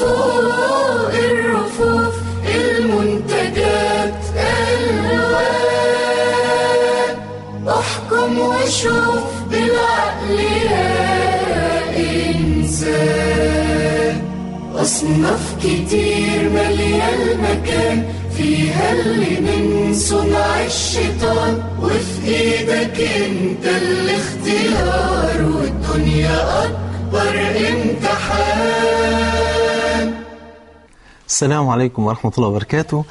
فوق الرفوف المنتجات ألوان أحكم وشوف بالعقل يا إنسان أصناف كتير مالية المكان فيها اللي من صنع الشيطان. وفي إيدك أنت الاختيار والدنيا أكبر امتحان. السلام عليكم ورحمة الله وبركاته.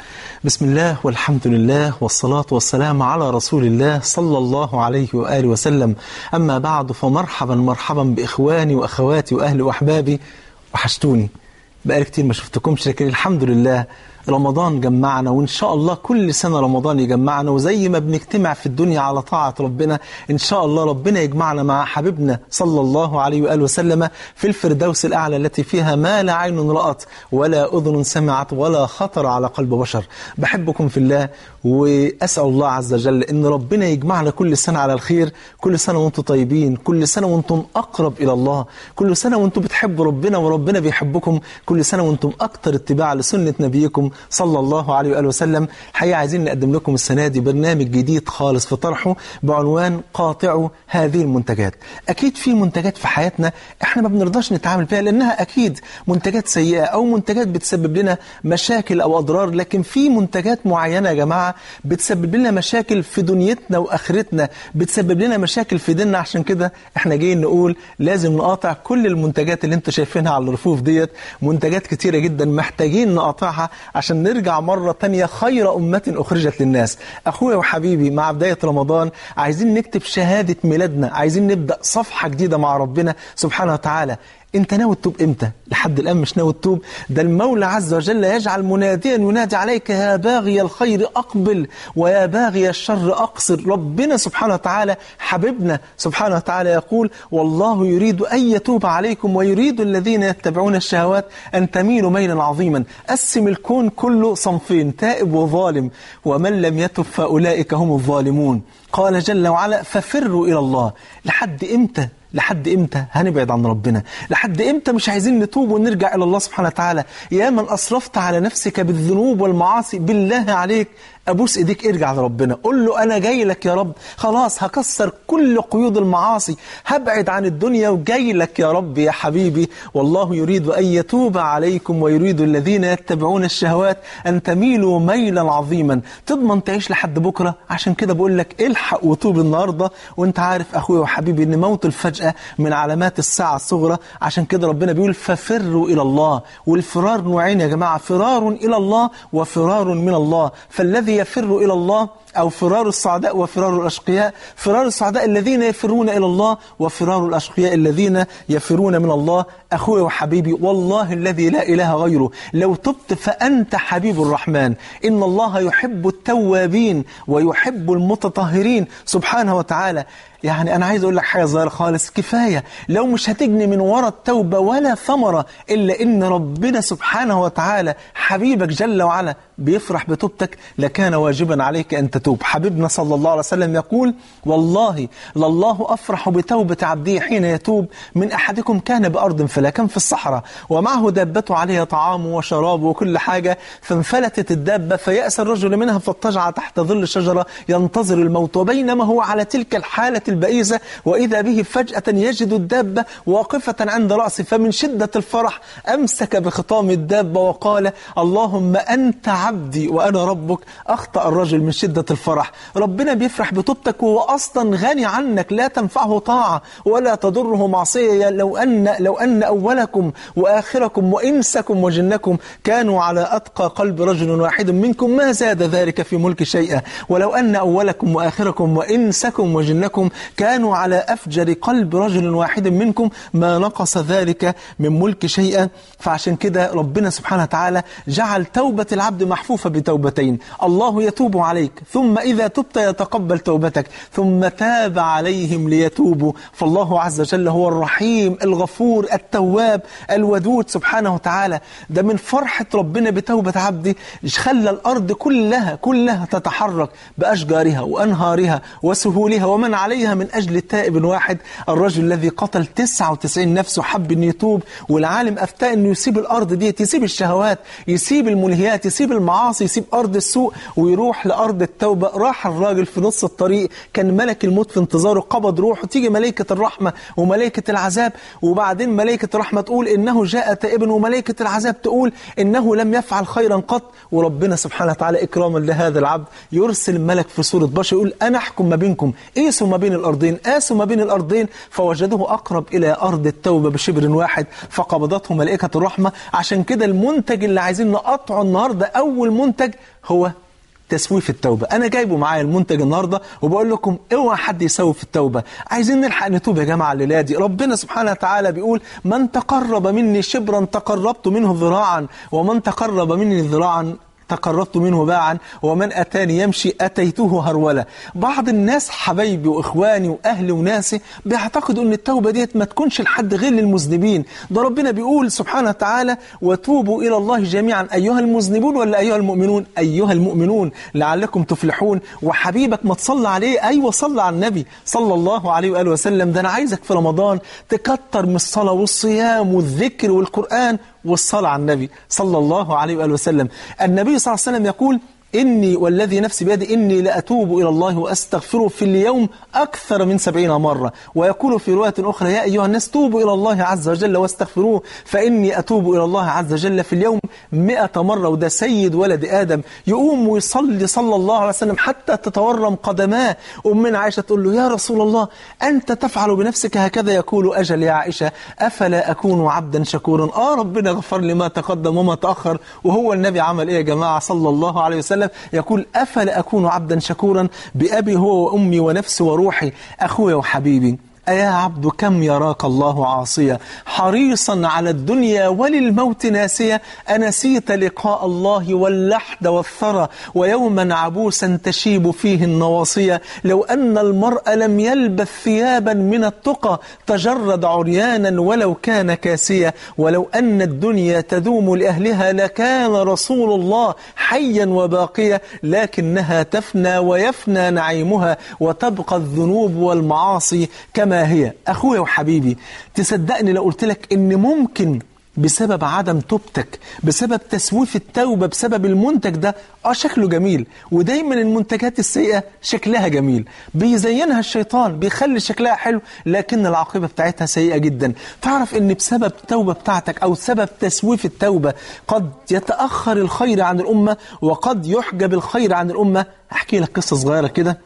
بسم الله والحمد لله والصلاة والسلام على رسول الله صلى الله عليه وآله وسلم. أما بعد فمرحبا مرحبا بإخواني وأخواتي وأهلي وأحبابي وحشتوني. بقالي كتير ما شفتكمش لكن الحمد لله رمضان جمعنا وإن شاء الله كل سنة رمضان يجمعنا وزي ما بنجتمع في الدنيا على طاعة ربنا إن شاء الله ربنا يجمعنا مع حبيبنا صلى الله عليه وآله وسلم في الفردوس الأعلى التي فيها ما لا عين رأت ولا أذن سمعت ولا خطر على قلب بشر. بحبكم في الله وأسأل الله عز وجل إن ربنا يجمعنا كل سنة على الخير كل سنة وأنتم طيبين كل سنة وأنتم أقرب إلى الله كل سنة وأنتم بتحبوا ربنا وربنا بيحبكم كل سنة وأنتم أكتر اتباع لسنة نبيكم. صلى الله عليه وآله وسلم. حقيقة عايزين نقدم لكم السنة دي برنامج جديد خالص في طرحه بعنوان قاطعوا هذه المنتجات. أكيد في منتجات في حياتنا إحنا ما بنرضاش نتعامل فيها لأنها أكيد منتجات سيئة أو منتجات بتسبب لنا مشاكل أو أضرار لكن في منتجات معينة يا جماعة بتسبب لنا مشاكل في دنيتنا وآخرتنا بتسبب لنا مشاكل في ديننا. عشان كده إحنا جايين نقول لازم نقاطع كل المنتجات اللي أنتوا شايفينها على الرفوف ديت. منتجات كتيرة جدا محتاجين نقاطعها عشان نرجع مرة تانية خير أمة أخرجت للناس. أخويا وحبيبي مع بداية رمضان عايزين نكتب شهادة ميلادنا عايزين نبدأ صفحة جديدة مع ربنا سبحانه وتعالى. انت ناوي تتوب إمتى؟ لحد الآن مش ناوي تتوب. ده المولى عز وجل يجعل مناديا ينادي عليك يا باغي الخير أقبل ويا باغي الشر أقصر. ربنا سبحانه وتعالى حبيبنا سبحانه وتعالى يقول والله يريد أن يتوب عليكم ويريد الذين يتبعون الشهوات أن تميلوا ميلا عظيما. قسم الكون كله صنفين تائب وظالم ومن لم يتب فأولئك هم الظالمون. قال جل وعلا ففروا إلى الله. لحد إمتى؟ لحد إمتى هنبعد عن ربنا؟ لحد إمتى مش عايزين نتوب ونرجع إلى الله سبحانه وتعالى؟ يا من اسرفت على نفسك بالذنوب والمعاصي بالله عليك أبوس إيديك ارجع لربنا. قول له أنا جاي لك يا رب. خلاص هكسر كل قيود المعاصي. هبعد عن الدنيا وجاي لك يا رب يا حبيبي. والله يريد أن يتوب عليكم ويريد الذين يتبعون الشهوات أن تميلوا ميلا عظيما. تضمن تعيش لحد بكرة. عشان كده بقول لك الحق وتوب النهارده. وانت عارف أخويا وحبيبي إن موت الفجأة من علامات الساعة الصغرى. عشان كده ربنا بيقول ففروا إلى الله. والفرار نوعين يا جماعة. فرار إلى الله وفرار من الله. فالذي يفر إلى الله أو فرار السعداء وفرار الأشقياء. فرار السعداء الذين يفرون إلى الله وفرار الأشقياء الذين يفرون من الله. أخوي وحبيبي والله الذي لا إله غيره. لو تبت فأنت حبيب الرحمن. إن الله يحب التوابين ويحب المتطهرين. سبحانه وتعالى يعني أنا عايز أقول لك حاجة صغيرة خالص. كفاية. لو مش هتجني من وراء التوبة ولا ثمرة إلا إن ربنا سبحانه وتعالى حبيبك جل وعلا بيفرح بتوبتك. لكان واجبا عليك أن تتوب. حبيبنا صلى الله عليه وسلم يقول والله لله أفرح بتوبة عبده حين يتوب من أحدكم كان بأرض فلا كان في الصحراء ومعه دابته عليها طعامه وشرابه وكل حاجة فانفلتت الدابة فيأس الرجل منها فاضطجع تحت ظل شجرة ينتظر الموت. وبينما هو على تلك الحالة البئيسة وإذا به فجأة يجد الدابة واقفة عند رأسه فمن شدة الفرح أمسك بخطام الدابة وقال اللهم أنت عبدي وأنا ربك. أخطأ الرجل من شدة الفرح. ربنا بيفرح بتوبتك وهو أصلا غني عنك لا تنفعه طاعة ولا تضره معصية. لو أن, لو أن أولكم وآخركم وإنسكم وجنكم كانوا على أتقى قلب رجل واحد منكم ما زاد ذلك في ملك شيئا. ولو أن أولكم وآخركم وإنسكم وجنكم كانوا على أفجر قلب رجل واحد منكم ما نقص ذلك من ملك شيئا. فعشان كده ربنا سبحانه وتعالى جعل توبة العبد محفوفة بتوبتين. الله يتوب عليك ثم إذا تبت يتقبل توبتك ثم تاب عليهم ليتوبوا. فالله عز وجل هو الرحيم الغفور التواب الودود سبحانه وتعالى. ده من فرحة ربنا بتوبة عبده خلى الأرض كلها كلها تتحرك بأشجارها وأنهارها وسهولها ومن عليها فيها من أجل تائب واحد الرجل الذي قتل 99 نفس وحب أن يتوب والعالم أفتى أنه يسيب الأرض دي يسيب الشهوات يسيب الملهيات يسيب المعاصي يسيب أرض السوء ويروح لأرض التوبة. راح الراجل في نص الطريق كان ملك الموت في انتظاره قبض روحه تيجي ملائكة الرحمة وملائكة العذاب وبعدين ملائكة الرحمة تقول إنه جاء تائبا وملائكة العذاب تقول إنه لم يفعل خيرا قط. وربنا سبحانه وتعالى إكراما لهذا العبد يرسل ملك في صورة بشر يقول أنا أحكم ما بينكم قيسوا ما بين الأرضين قاسوا ما بين الأرضين فوجدوه أقرب إلى أرض التوبة بشبر واحد فقبضته ملائكة الرحمة. عشان كده المنتج اللي عايزين نقطعه النهاردة أول منتج هو تسويف التوبة. أنا جايبه معايا المنتج النهاردة وبقول لكم اوعى حد يسوف التوبة. عايزين نلحق نتوب يا جماعة الليلة دي. ربنا سبحانه وتعالى بيقول من تقرب مني شبرا تقربت منه ذراعا ومن تقرب مني ذراعا تقربت منه باعا ومن أتاني يمشي أتيته هرولة. بعض الناس حبايبي وإخواني وأهلي وناسي بيعتقدوا أن التوبة ديت ما تكونش لحد غير للمذنبين. ده ربنا بيقول سبحانه وتعالى وتوبوا إلى الله جميعا أيها المذنبون ولا أيها المؤمنون؟ أيها المؤمنون لعلكم تفلحون. وحبيبك ما تصلى عليه أيوة صلى على النبي صلى الله عليه وآله وسلم. ده أنا عايزك في رمضان تكتر من الصلاة والصيام والذكر والقرآن والصلاة على النبي صلى الله عليه وآله وسلم. النبي صلى الله عليه وسلم يقول إني والذي نفسي بيدي إني لأتوب إلى الله وأستغفره في اليوم أكثر من سبعين مرة. ويقول في رواية أخرى يا أيها الناس توبوا إلى الله عز وجل واستغفروه فإني أتوب إلى الله عز وجل في اليوم مئة مرة. وده سيد ولد آدم يقوم ويصلي صلى الله عليه وسلم حتى تتورم قدماه. أمنا عائشة تقول له يا رسول الله أنت تفعل بنفسك هكذا؟ يقول أجل يا عائشة أفلا أكون عبدا شكورا؟ آه ربنا غفر لي ما تقدم وما تأخر. وهو النبي عمل إيه يا جماعة؟ صلى الله عليه وسلم يقول أفلا أكون عبدا شكورا بأبي هو وأمي ونفسي وروحي أخوي وحبيبي؟ أيا عبد كم يراك الله عاصيا حريصا على الدنيا وللموت ناسيا أنسيت لقاء الله واللحد والثرى ويوما عبوسا تشيب فيه النواصية. لو أن المرء لم يلبث ثيابا من التقى تجرد عريانا ولو كان كاسيا ولو أن الدنيا تدوم لأهلها لكان رسول الله حيا وباقيا لكنها تفنى ويفنى نعيمها وتبقى الذنوب والمعاصي كما هي أخويا وحبيبي تصدقني لو قلت لك إن ممكن بسبب عدم توبتك بسبب تسويف التوبة بسبب المنتج ده آه شكله جميل ودايما المنتجات السيئة شكلها جميل بيزينها الشيطان بيخلي شكلها حلو لكن العاقبة بتاعتها سيئة جدا. تعرف إن بسبب التوبة بتاعتك أو سبب تسويف التوبة قد يتأخر الخير عن الأمة وقد يحجب الخير عن الأمة؟ أحكي لك قصة صغيرة كده.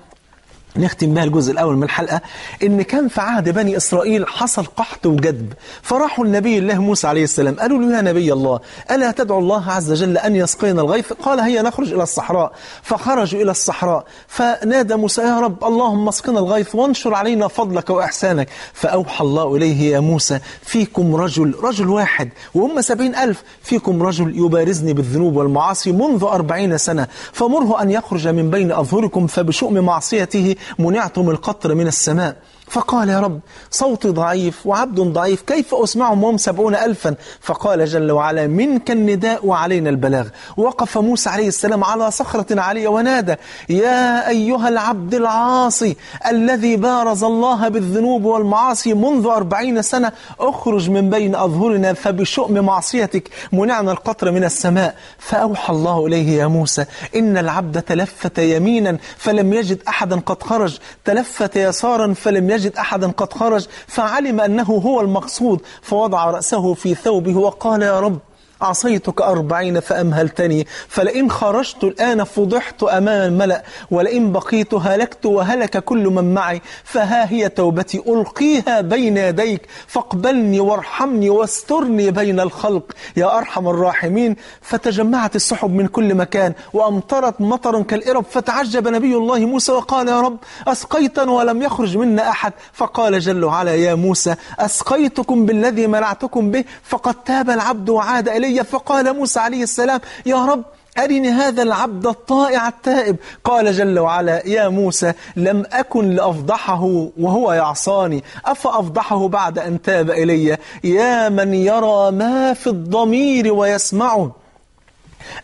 نختم بها الجزء الأول من الحلقة إن كان في عهد بني إسرائيل حصل قحط وجدب فراحوا النبي الله موسى عليه السلام قالوا له يا نبي الله ألا تدعو الله عز وجل أن يسقينا الغيث؟ قال هيا نخرج إلى الصحراء فخرجوا إلى الصحراء فنادى موسى يا رب اللهم اسقنا الغيث وانشر علينا فضلك وإحسانك فأوحى الله إليه يا موسى فيكم رجل رجل واحد وهم سبعين ألف فيكم رجل يبارزني بالذنوب والمعاصي منذ أربعين سنة فمره أن يخرج من بين أظهركم فبشؤم معصيته منعتم القطر من السماء. فقال يا رب صوتي ضعيف وعبد ضعيف كيف أسمعهم وهم سبعون ألفا؟ فقال جل وعلا منك النداء وعلينا البلاغ. وقف موسى عليه السلام على صخرة عالية ونادى يا أيها العبد العاصي الذي بارز الله بالذنوب والمعاصي منذ أربعين سنة اخرج من بين أظهرنا فبشؤم معصيتك منعنا القطر من السماء. فأوحى الله إليه يا موسى إن العبد تلفت يمينا فلم يجد أحدا قد خرج تلفت يسارا فلم يجد أحدا قد خرج فعلم أنه هو المقصود فوضع رأسه في ثوبه وقال يا رب عصيتك أربعين فأمهلتني. فلئن خرجت الآن فضحت أمام الملأ ولئن بقيت هلكت وهلك كل من معي. فها هي توبتي ألقيها بين يديك. فاقبلني وارحمني واسترني بين الخلق. يا أرحم الراحمين فتجمعت السحب من كل مكان وأمطرت مطرا كالإرب. فتعجب نبي الله موسى وقال يا رب أسقيتنا ولم يخرج منا أحد. فقال جل وعلا يا موسى أسقيتكم بالذي منعتكم به فقد تاب العبد وعاد إلي فقال موسى عليه السلام يا رب أرني هذا العبد الطائع التائب. قال جل وعلا يا موسى لم أكن لأفضحه وهو يعصاني. أفأفضحه بعد أن تاب إلي؟ يا من يرى ما في الضمير ويسمعه.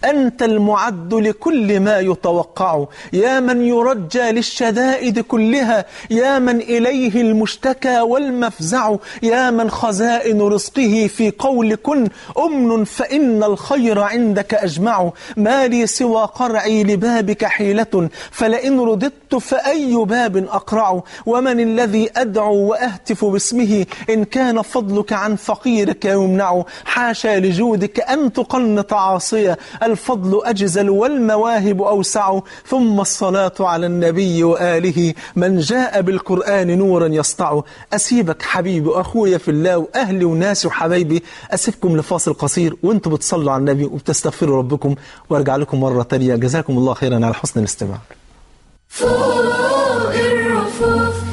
أنت المعد لكل ما يتوقع. يا من يرجى للشدائد كلها يا من إليه المشتكى والمفزع. يا من خزائن رزقه في قول كن. أمن فإن الخير عندك أجمع. ما لي سوى قرعي لبابك حيلة. فلئن رددت فأي باب أقرع. ومن الذي أدعو وأهتف باسمه؟ إن كان فضلك عن فقيرك يمنع. حاشا لجودك أن تقنط عاصية. الفضل أجزل والمواهب أوسع ثم الصلاة على النبي وآله. من جاء بالقرآن نورا يسطع. أسيبك حبيبي وأخويا في الله وأهلي وناسي وحبايبي أسيبكم لفاصل قصير وأنتم بتصلوا على النبي وبتستغفروا ربكم. وأرجع لكم مرة تانية. جزاكم الله خيرا على حسن الاستماع. فوق الرفوف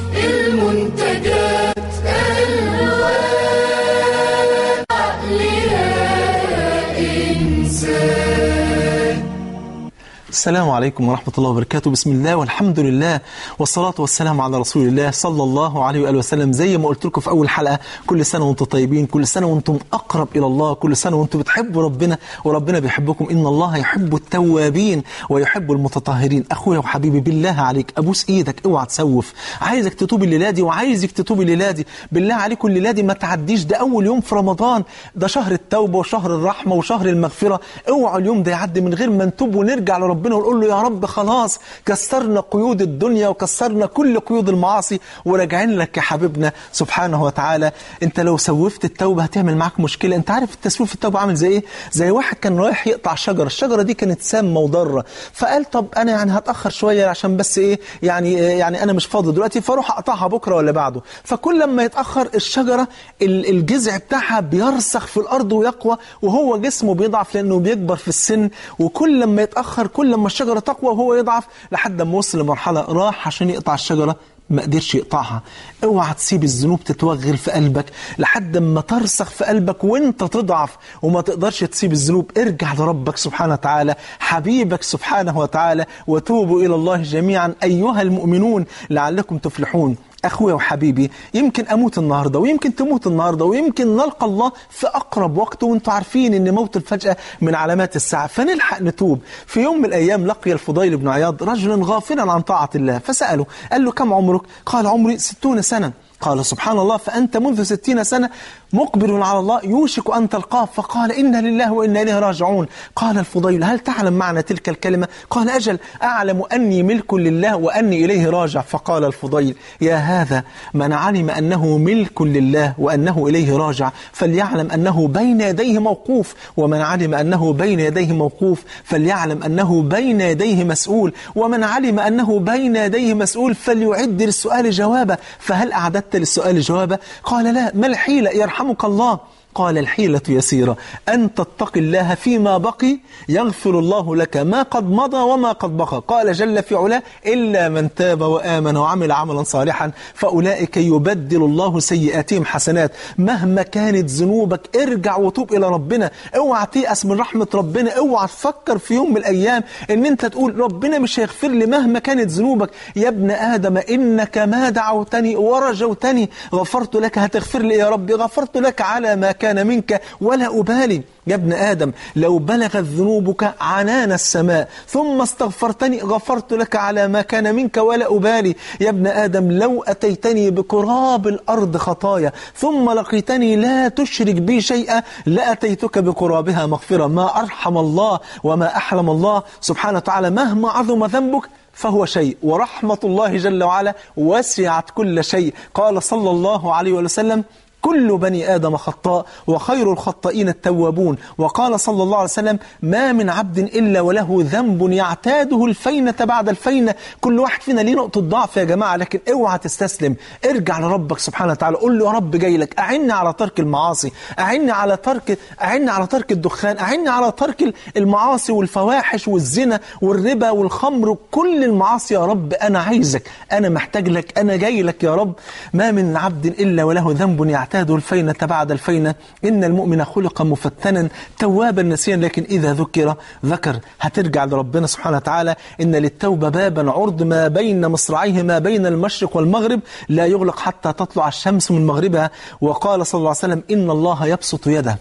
السلام عليكم ورحمة الله وبركاته. بسم الله والحمد لله والصلاة والسلام على رسول الله صلى الله عليه وآله وسلم. زي ما قلت لكم في أول حلقة كل سنة وأنتم طيبين كل سنة وأنتم أقرب إلى الله كل سنة وأنتم بتحبوا ربنا وربنا بيحبكم. إن الله يحب التوابين ويحب المتطهرين. أخويا وحبيبي بالله عليك أبوس إيدك أوعى تسوف. عايزك تتوب الليلة دي وعايزك تتوب الليلة دي. بالله عليكم الليلة دي ما تعديش. ده أول يوم في رمضان. ده شهر التوبة وشهر الرحمة وشهر المغفرة. اوعوا اليوم ده يعدي من غير ما نتوب ونرجع لربنا. ونقول له يا رب خلاص كسرنا قيود الدنيا وكسرنا كل قيود المعاصي وراجعين لك يا حبيبنا سبحانه وتعالى. انت لو سوفت التوبة هتعمل معاك مشكلة. انت عارف التسويف في التوبة عامل زي إيه؟ زي واحد كان رايح يقطع شجرة. الشجرة دي كانت سامة وضارة. فقال طب أنا يعني هتأخر شوية عشان بس إيه؟ يعني يعني أنا مش فاضي دلوقتي فأروح أقطعها بكرة ولا بعده. فكل لما يتأخر الشجرة ال- الجذع بتاعها بيرسخ في الأرض ويقوى وهو جسمه بيضعف لأنه بيكبر في السن. وكل لما يتأخر كل لما الشجرة تقوى وهو يضعف لحد ما وصل لمرحلة راح عشان يقطع الشجرة ما قدرش يقطعها. اوعى تسيب الذنوب تتوغل في قلبك لحد ما ترسخ في قلبك وانت تضعف وما تقدرش تسيب الذنوب. ارجع لربك سبحانه وتعالى حبيبك سبحانه وتعالى وتوبوا إلى الله جميعا أيها المؤمنون لعلكم تفلحون. اخويا وحبيبي يمكن أموت النهارده ويمكن تموت النهارده ويمكن نلقى الله في أقرب وقت وأنتم عارفين إن موت الفجأة من علامات الساعة. فنلحق نتوب. في يوم من الأيام لقي الفضيل بن عياض رجلا غافلا عن طاعة الله فسأله قال له كم عمرك؟ قال عمري ستون سنة. قال سبحان الله فأنت منذ ستين سنة مقبل على الله يوشك أن تلقاه فقال إنا لله وإنا إليه راجعون. قال الفضيل هل تعلم معنى تلك الكلمة؟ قال أجل أعلم أني ملك لله وأني إليه راجع. فقال الفضيل يا هذا من علم أنه ملك لله وأنه إليه راجع فليعلم أنه بين يديه موقوف. ومن علم أنه بين يديه موقوف فليعلم أنه بين يديه مسؤول. ومن علم أنه بين يديه مسؤول فليعد للسؤال جوابا فهل أعددت للسؤال جوابا قال لا. ما الحيلة؟ يرحمك الله. قال الحيلة يسيرة أن تتقي الله فيما بقي يغفر الله لك ما قد مضى وما قد بقى. قال جل في علاه إلا من تاب وآمن وعمل عملا صالحا فأولئك يبدل الله سيئاتهم حسنات. مهما كانت ذنوبك ارجع وتوب إلى ربنا. اوعى تيأس من رحمة ربنا اوعى تفكر في يوم من الأيام إن أنت تقول ربنا مش هيغفر لي مهما كانت ذنوبك. يا ابن آدم إنك ما دعوتني ورجوتني. غفرت لك هتغفر لي يا ربي غفرت لك على ما كان كان منك ولا أبالي. يا ابن آدم لو بلغت ذنوبك عنان السماء ثم استغفرتني غفرت لك على ما كان منك ولا أبالي. يا ابن آدم لو أتيتني بقراب الأرض خطايا ثم لقيتني لا تشرك بي شيئا لأتيتك بقرابها مغفرة. ما أرحم الله وما أحلم الله سبحانه وتعالى مهما عظم ذنبك فهو شيء. ورحمة الله جل وعلا وسعت كل شيء. قال صلى الله عليه وسلم كل بني آدم خطاء وخير الخطائين التوابون. وقال صلى الله عليه وسلم ما من عبد إلا وله ذنب يعتاده الفينة بعد الفينة. كل واحد فينا ليه نقطة ضعف يا جماعة لكن اوعى تستسلم. ارجع لربك سبحانه وتعالى قول له يا رب جاي لك أعني على ترك المعاصي أعني على ترك أعني على ترك الدخان أعني على ترك المعاصي والفواحش والزنا والربا والخمر وكل المعاصي. يا رب أنا عايزك أنا محتاج لك أنا جاي لك يا رب. ما من عبد إلا وله ذنب يعتاده يعتاد الفينة بعد الفينة. إن المؤمن خلق مفتنا توابا نسيا لكن إذا ذكر ذكر. هترجع لربنا سبحانه وتعالى. إن للتوبة بابا عرض ما بين مصرعيه ما بين المشرق والمغرب. لا يغلق حتى تطلع الشمس من مغربها. وقال صلى الله عليه وسلم إن الله يبسط يده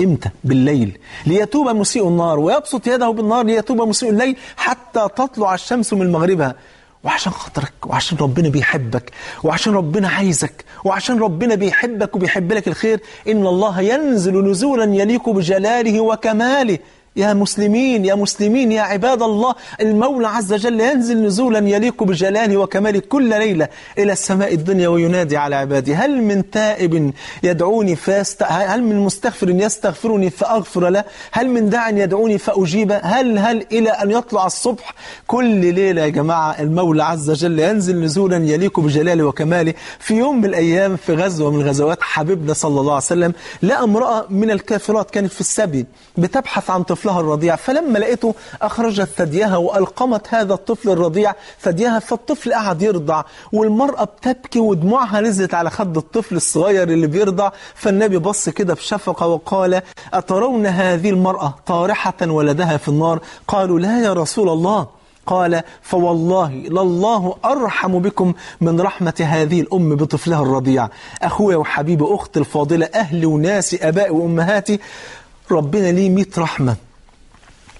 إمتى؟ بالليل. ليتوب مسيء النار ويبسط يده بالنار ليتوب مسيء الليل حتى تطلع الشمس من مغربها. وعشان خاطرك وعشان ربنا بيحبك وعشان ربنا عايزك وعشان ربنا بيحبك وبيحب لك الخير إن الله ينزل نزولا يليق بجلاله وكماله. يا مسلمين يا مسلمين يا عباد الله المولى عز وجل ينزل نزولا يليق بجلاله وكماله كل ليلة إلى السماء الدنيا وينادي على عباده هل من تائب يدعوني فاست هل من مستغفر يستغفرني فأغفر له؟ هل من داع يدعوني فأجيب؟ هل هل إلى أن يطلع الصبح؟ كل ليلة يا جماعة المولى عز وجل ينزل نزولا يليق بجلاله وكماله. في يوم من الأيام في غزوة من غزوات حبيبنا صلى الله عليه وسلم لقى امرأة من الكافرات كانت في السبي بتبحث عن طفلها الرضيع. فلما لقيته أخرجت ثديها وألقمت هذا الطفل الرضيع. ثديها فالطفل قعد يرضع والمرأة بتبكي ودموعها نزلت على خد الطفل الصغير اللي بيرضع. فالنبي بص كده بشفقة وقال أترون هذه المرأة طارحة ولدها في النار؟ قالوا لا يا رسول الله. قال فوالله لله أرحم بكم من رحمة هذه الأم بطفلها الرضيع. أخويا وحبيبي أختي الفاضلة أهلي وناسي أبائي وأمهاتي ربنا ليه مئة رحمة.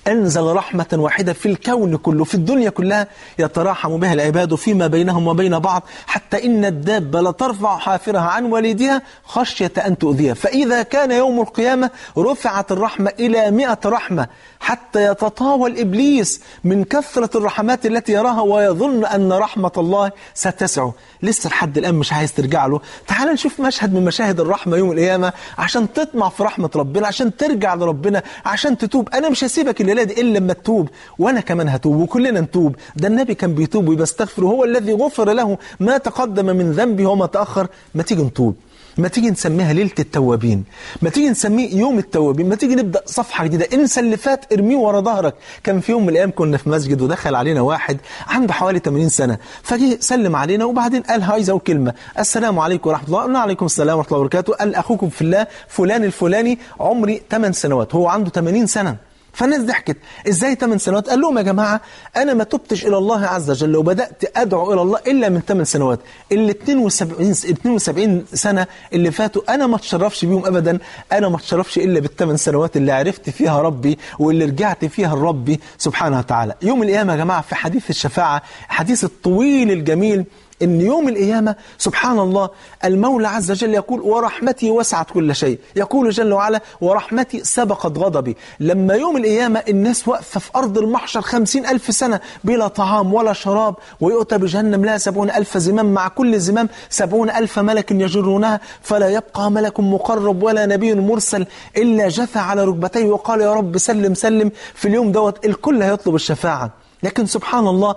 أنزل رحمة واحدة في الكون كله في الدنيا كلها يتراحم بها العباد فيما بينهم وبين بعض حتى إن الدابة لترفع حافرها عن والدها خشية أن تؤذيها. فإذا كان يوم القيامة رفعت الرحمة إلى مئة رحمة حتى يتطاول إبليس من كثرة الرحمات التي يراها ويظن أن رحمة الله ستسعه لسه لحد الآن مش عايز ترجع له. تعال نشوف مشهد من مشاهد الرحمة يوم القيامة عشان تطمع في رحمة ربنا عشان ترجع لربنا عشان تتوب. أنا مش هسيبك الليلة دي إلا لما تتوب وأنا كمان هتوب وكلنا نتوب. ده النبي كان بيتوب ويستغفر هو الذي غفر له ما تقدم من ذنبه وما تأخر. ما تيجي نتوب؟ ما تيجي نسميها ليلة التوابين؟ ما تيجي نسميه يوم التوابين؟ ما تيجي نبدأ صفحة جديدة؟ انسى اللي فات ارميه ورا ظهرك. كان في يوم من الأيام كنا في مسجد ودخل علينا واحد عنده حوالي 80 سنة. فجه سلم علينا وبعدين قال عايز أقول كلمة. السلام عليكم ورحمة الله قلنا السلام ورحمة الله وبركاته. قال أخوكم في الله فلان الفلاني عمري 8 سنوات هو عنده 80 سنة. فالناس ضحكت إزاي 8 سنوات؟ قال لهم يا جماعة أنا ما تبتش إلى الله عز وجل وبدأت أدعو إلى الله إلا من 8 سنوات. ال 72 72 سنة اللي فاتوا أنا ما اتشرفش بيهم ابدا أنا ما اتشرفش إلا بالثمان سنوات اللي عرفت فيها ربي واللي رجعت فيها لربي سبحانه وتعالى. يوم القيامة يا جماعة في حديث الشفاعة حديث الطويل الجميل إن يوم القيامة سبحان الله المولى عز وجل يقول ورحمتي وسعت كل شيء. يقول جل وعلا ورحمتي سبقت غضبي. لما يوم القيامة الناس واقفة في أرض المحشر خمسين ألف سنة بلا طعام ولا شراب ويؤتى بجهنم لها سبعون ألف زمام مع كل زمام سبعون ألف ملك يجرونها فلا يبقى ملك مقرب ولا نبي مرسل إلا جثى على ركبتيه وقال يا رب سلم سلم. في اليوم دوت الكل هيطلب الشفاعة. لكن سبحان الله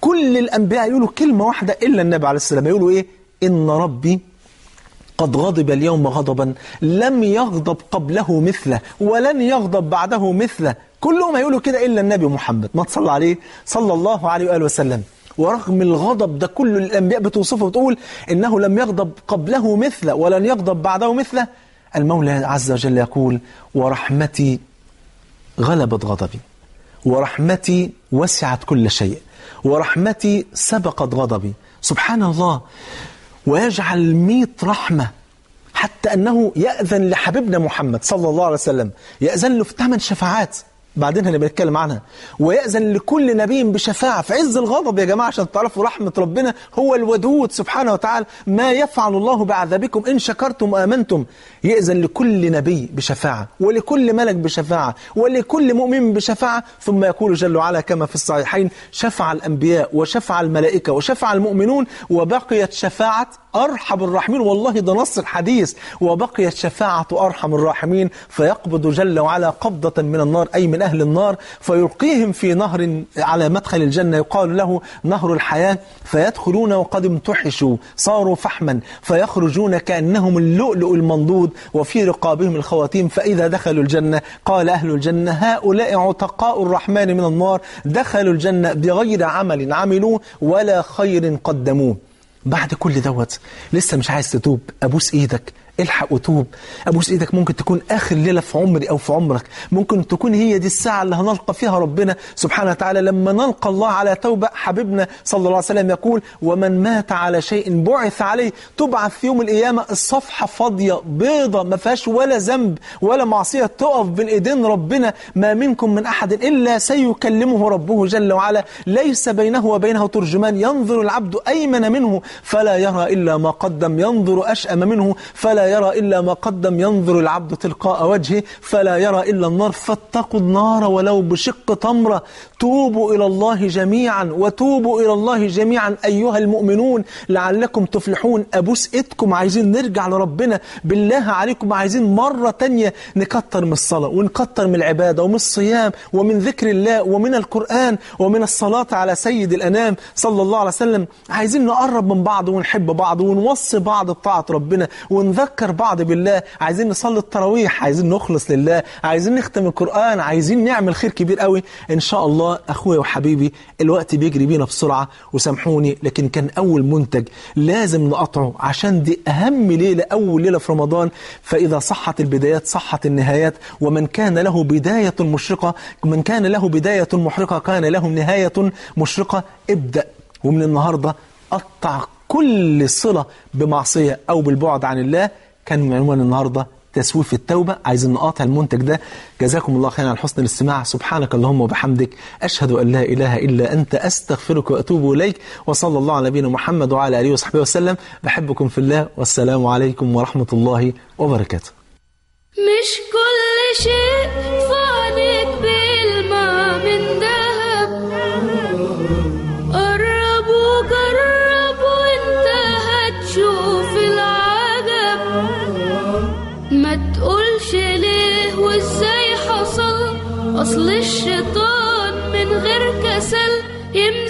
كل الأنبياء يقولوا كلمة واحدة إلا النبي عليه السلام. يقولوا إيه؟ إن ربي قد غضب اليوم غضبا لم يغضب قبله مثله ولن يغضب بعده مثله. كلهم يقولوا كده إلا النبي محمد. ما تصلى عليه؟ صلى الله عليه وآله وسلم. ورغم الغضب ده كل الأنبياء بتوصفه وتقول إنه لم يغضب قبله مثله ولن يغضب بعده مثله. المولى عز وجل يقول ورحمتي غلبت غضبي ورحمتي وسعت كل شيء ورحمتي سبقت غضبي. سبحان الله ويجعل ميت رحمة حتى أنه يأذن لحبيبنا محمد صلى الله عليه وسلم. يأذن له في ثمان شفاعات. بعدين هنبقى نتكلم عنها. ويأذن لكل نبي بشفاعة. في عز الغضب يا جماعة عشان تعرفوا رحمة ربنا هو الودود سبحانه وتعالى ما يفعل الله بعذابكم إن شكرتم وآمنتم. يأذن لكل نبي بشفاعة ولكل ملك بشفاعة ولكل مؤمن بشفاعة. ثم يقول جل وعلا كما في الصحيحين شفع الأنبياء وشفع الملائكة وشفع المؤمنون وبقيت شفاعة أرحم الراحمين. والله ده نص الحديث. وبقيت شفاعة أرحم الراحمين. فيقبض جل وعلا قبضة من النار أي من أهل النار. فيلقيهم في نهر على مدخل الجنة. يقال له نهر الحياة. فيدخلون وقد امتحشوا صاروا فحما. فيخرجون كأنهم اللؤلؤ المنضود. وفي رقابهم الخواتيم. فإذا دخلوا الجنة قال أهل الجنة هؤلاء عتقاء الرحمن من النار. دخلوا الجنة بغير عمل عملوه ولا خير قدموه. بعد كل دوت لسه مش عايز تتوب أبوس إيدك. الحق وتوب. ابوس إيدك ممكن تكون آخر ليلة في عمري أو في عمرك. ممكن تكون هي دي الساعة اللي هنلقى فيها ربنا سبحانه وتعالى لما نلقى الله على توبة. حبيبنا صلى الله عليه وسلم يقول ومن مات على شيء بعث عليه. تبعث في يوم القيامة الصفحة فاضية بيضة ما فيهاش ولا ذنب ولا معصية. تقف بين ايدين ربنا. ما منكم من أحد إلا سيكلمه ربه جل وعلا. ليس بينه وبينه ترجمان. ينظر العبد أيمن منه فلا يرى إلا ما قدم. ينظر أشأم منه فلا يرى إلا ما قدم ينظر العبد تلقاء وجهه فلا يرى إلا النار. فاتقوا النار ولو بشق تمرة. توبوا إلى الله جميعا وتوبوا إلى الله جميعا أيها المؤمنون. لعلكم تفلحون. أبوس إيدكم. عايزين نرجع لربنا. بالله عليكم. عايزين مرة تانية نكتر من الصلاة ونكتر من العبادة ومن الصيام ومن ذكر الله ومن القرآن ومن الصلاة على سيد الأنام صلى الله عليه وسلم. عايزين نقرب من بعض ونحب بعض ونوصي بعض بطاعة ربنا ونذكر بعض بالله. عايزين نصلي التراويح عايزين نخلص لله. عايزين نختم القرآن عايزين نعمل خير كبير قوي. إن شاء الله أخويا وحبيبي الوقت بيجري بينا بسرعة وسامحوني لكن كان أول منتج لازم نقطعه عشان دي أهم ليلة أول ليلة في رمضان. فإذا صحت البدايات صحت النهايات. ومن كان له بداية مشرقة من كان له بداية محرقة كان له نهاية مشرقة ابدأ. ومن النهاردة قطع كل صلة بمعصية أو بالبعد عن الله. كان عنوان النهاردة تسويف التوبة. عايزين نقاطع المنتج ده. جزاكم الله خيرا على حسن الاستماع. سبحانك اللهم وبحمدك. أشهد أن لا إله إلا أنت. أستغفرك وأتوب إليك. وصلى الله على نبينا محمد وعلى آله وصحبه وسلم. بحبكم في الله. والسلام عليكم ورحمة الله وبركاته. مش كل شيء اصل الشيطان من غير كسل يمزج